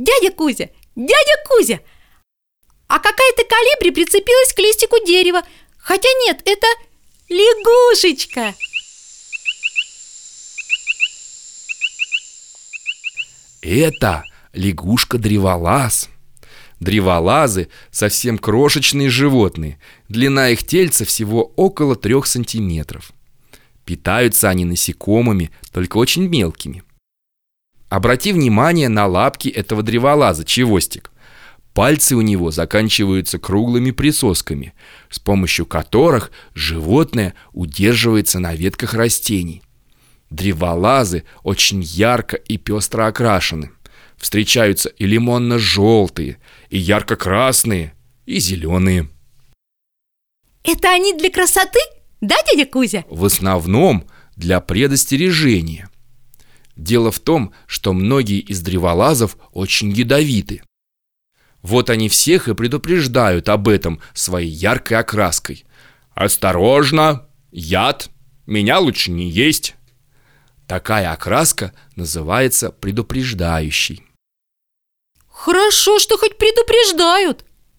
Дядя Кузя, дядя Кузя, а какая-то калибри прицепилась к листику дерева. Хотя нет, это лягушечка. Это лягушка-древолаз. Древолазы – совсем крошечные животные. Длина их тельца всего около трех сантиметров. Питаются они насекомыми, только очень мелкими. Обрати внимание на лапки этого древолаза, чевостик. Пальцы у него заканчиваются круглыми присосками, с помощью которых животное удерживается на ветках растений. Древолазы очень ярко и пестро окрашены. Встречаются и лимонно-желтые, и ярко-красные, и зеленые. Это они для красоты? Да, дядя Кузя? В основном для предостережения. Дело в том, что многие из древолазов очень ядовиты. Вот они всех и предупреждают об этом своей яркой окраской. «Осторожно! Яд! Меня лучше не есть!» Такая окраска называется предупреждающей. Хорошо, что хоть предупреждают.